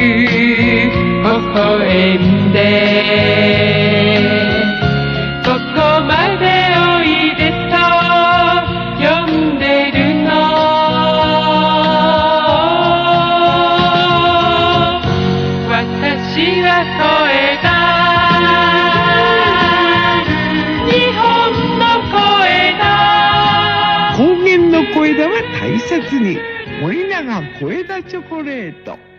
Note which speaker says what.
Speaker 1: 微笑んで。ここまでおいでと呼んでるの。私は声だ日本の声だ
Speaker 2: 高原の声だは大切に。森永小枝チョコレート。